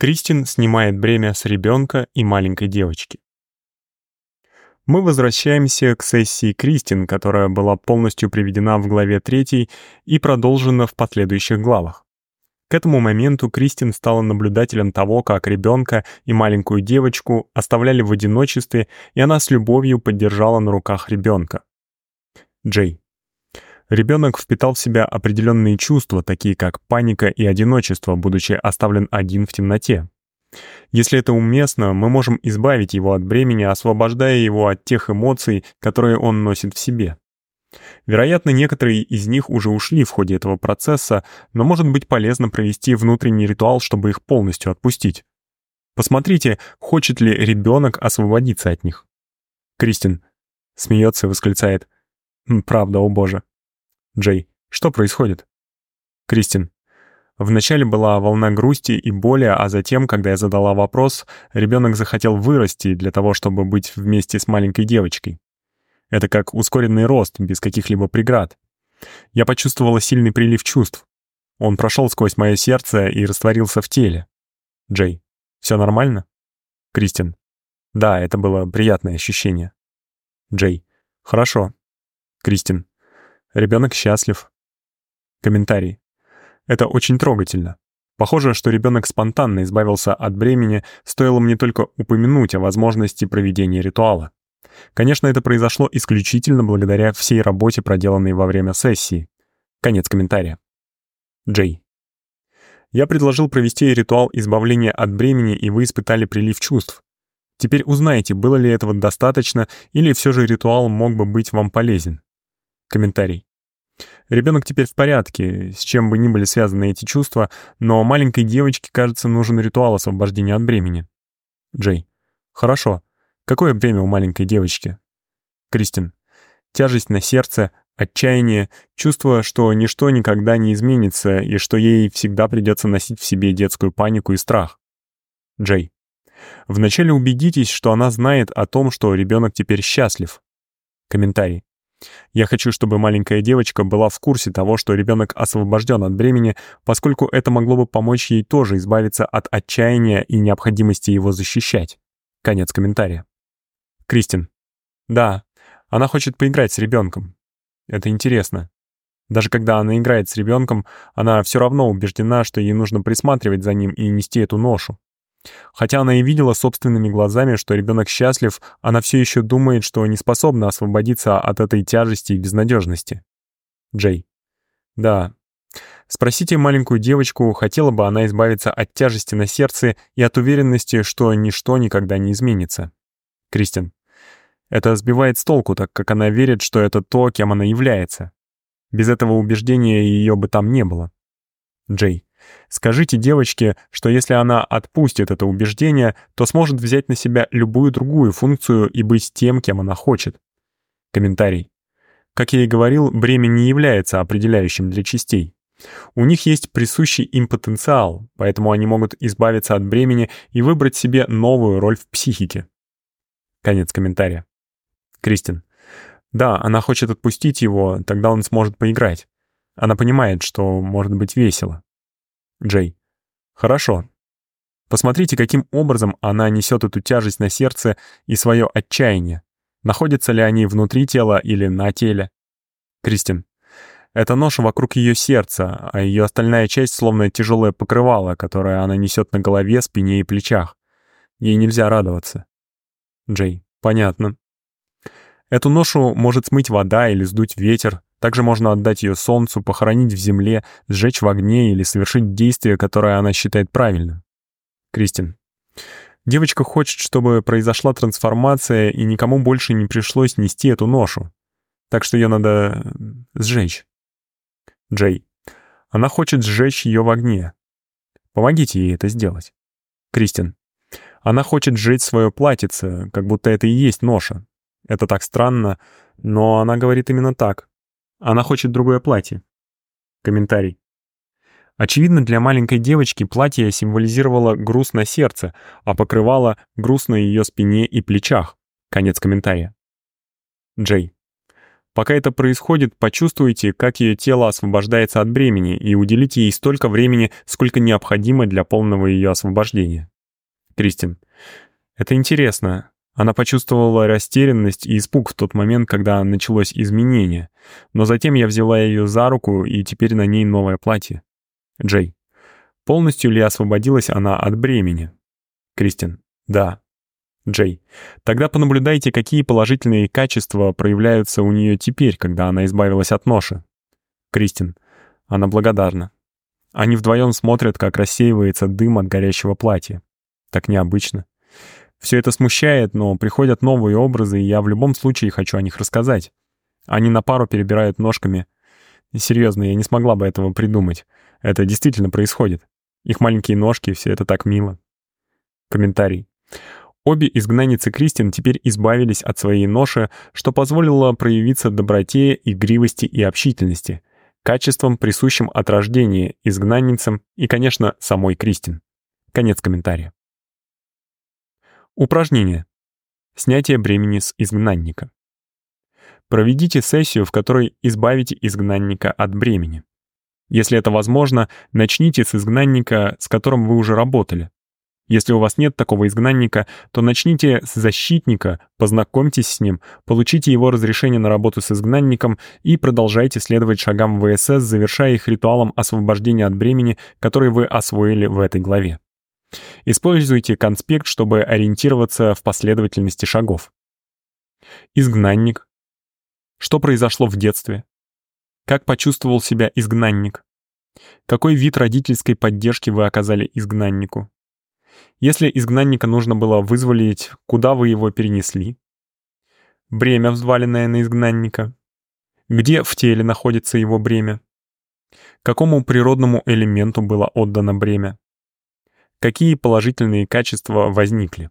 Кристин снимает бремя с ребенка и маленькой девочки. Мы возвращаемся к сессии Кристин, которая была полностью приведена в главе 3 и продолжена в последующих главах. К этому моменту Кристин стала наблюдателем того, как ребенка и маленькую девочку оставляли в одиночестве, и она с любовью поддержала на руках ребенка. Джей. Ребенок впитал в себя определенные чувства, такие как паника и одиночество, будучи оставлен один в темноте. Если это уместно, мы можем избавить его от бремени, освобождая его от тех эмоций, которые он носит в себе. Вероятно, некоторые из них уже ушли в ходе этого процесса, но может быть полезно провести внутренний ритуал, чтобы их полностью отпустить. Посмотрите, хочет ли ребенок освободиться от них. Кристин смеется и восклицает «Правда, о боже». Джей «Что происходит?» Кристин Вначале была волна грусти и боли, а затем, когда я задала вопрос, ребенок захотел вырасти для того, чтобы быть вместе с маленькой девочкой. Это как ускоренный рост, без каких-либо преград. Я почувствовала сильный прилив чувств. Он прошел сквозь мое сердце и растворился в теле. Джей, все нормально? Кристин. Да, это было приятное ощущение. Джей. Хорошо. Кристин. Ребенок счастлив. Комментарий. Это очень трогательно. Похоже, что ребенок спонтанно избавился от бремени, стоило мне только упомянуть о возможности проведения ритуала. Конечно, это произошло исключительно благодаря всей работе, проделанной во время сессии. Конец комментария. Джей. Я предложил провести ритуал избавления от бремени, и вы испытали прилив чувств. Теперь узнайте, было ли этого достаточно, или все же ритуал мог бы быть вам полезен. Комментарий. Ребенок теперь в порядке, с чем бы ни были связаны эти чувства, но маленькой девочке, кажется, нужен ритуал освобождения от бремени. Джей. Хорошо. Какое бремя у маленькой девочки? Кристин. Тяжесть на сердце, отчаяние, чувство, что ничто никогда не изменится и что ей всегда придется носить в себе детскую панику и страх. Джей. Вначале убедитесь, что она знает о том, что ребенок теперь счастлив. Комментарий. Я хочу, чтобы маленькая девочка была в курсе того, что ребенок освобожден от бремени, поскольку это могло бы помочь ей тоже избавиться от отчаяния и необходимости его защищать. Конец комментария. Кристин. Да, она хочет поиграть с ребенком. Это интересно. Даже когда она играет с ребенком, она все равно убеждена, что ей нужно присматривать за ним и нести эту ношу. Хотя она и видела собственными глазами, что ребенок счастлив, она все еще думает, что не способна освободиться от этой тяжести и безнадежности. Джей. Да. Спросите маленькую девочку, хотела бы она избавиться от тяжести на сердце и от уверенности, что ничто никогда не изменится. Кристин. Это сбивает с толку, так как она верит, что это то, кем она является. Без этого убеждения ее бы там не было. Джей. Скажите девочке, что если она отпустит это убеждение, то сможет взять на себя любую другую функцию и быть тем, кем она хочет. Комментарий. Как я и говорил, бремя не является определяющим для частей. У них есть присущий им потенциал, поэтому они могут избавиться от бремени и выбрать себе новую роль в психике. Конец комментария. Кристин. Да, она хочет отпустить его, тогда он сможет поиграть. Она понимает, что может быть весело. Джей. Хорошо. Посмотрите, каким образом она несет эту тяжесть на сердце и свое отчаяние. Находятся ли они внутри тела или на теле? Кристин. Это ноша вокруг ее сердца, а ее остальная часть словно тяжелое покрывало, которое она несет на голове, спине и плечах. Ей нельзя радоваться. Джей. Понятно. Эту ношу может смыть вода или сдуть ветер. Также можно отдать ее солнцу, похоронить в земле, сжечь в огне или совершить действие, которое она считает правильным. Кристин. Девочка хочет, чтобы произошла трансформация, и никому больше не пришлось нести эту ношу. Так что ее надо сжечь. Джей. Она хочет сжечь ее в огне. Помогите ей это сделать. Кристин. Она хочет сжечь свое платьице, как будто это и есть ноша. Это так странно, но она говорит именно так. Она хочет другое платье. Комментарий. Очевидно, для маленькой девочки платье символизировало груз на сердце, а покрывало груз на ее спине и плечах. Конец комментария. Джей. Пока это происходит, почувствуйте, как ее тело освобождается от бремени и уделите ей столько времени, сколько необходимо для полного ее освобождения. Кристин. Это интересно. Она почувствовала растерянность и испуг в тот момент, когда началось изменение. Но затем я взяла ее за руку, и теперь на ней новое платье. Джей. Полностью ли освободилась она от бремени? Кристин. Да. Джей. Тогда понаблюдайте, какие положительные качества проявляются у нее теперь, когда она избавилась от ноши. Кристин. Она благодарна. Они вдвоем смотрят, как рассеивается дым от горящего платья. Так необычно. Все это смущает, но приходят новые образы, и я в любом случае хочу о них рассказать. Они на пару перебирают ножками. Серьезно, я не смогла бы этого придумать. Это действительно происходит. Их маленькие ножки, все это так мило. Комментарий. Обе изгнанницы Кристин теперь избавились от своей ноши, что позволило проявиться доброте, игривости и общительности, качествам, присущим от рождения изгнанницам и, конечно, самой Кристин. Конец комментария. Упражнение. Снятие бремени с изгнанника. Проведите сессию, в которой избавите изгнанника от бремени. Если это возможно, начните с изгнанника, с которым вы уже работали. Если у вас нет такого изгнанника, то начните с защитника, познакомьтесь с ним, получите его разрешение на работу с изгнанником и продолжайте следовать шагам ВСС, завершая их ритуалом освобождения от бремени, который вы освоили в этой главе. Используйте конспект, чтобы ориентироваться в последовательности шагов. Изгнанник. Что произошло в детстве? Как почувствовал себя изгнанник? Какой вид родительской поддержки вы оказали изгнаннику? Если изгнанника нужно было вызволить, куда вы его перенесли? Бремя, взваленное на изгнанника. Где в теле находится его бремя? Какому природному элементу было отдано бремя? Какие положительные качества возникли?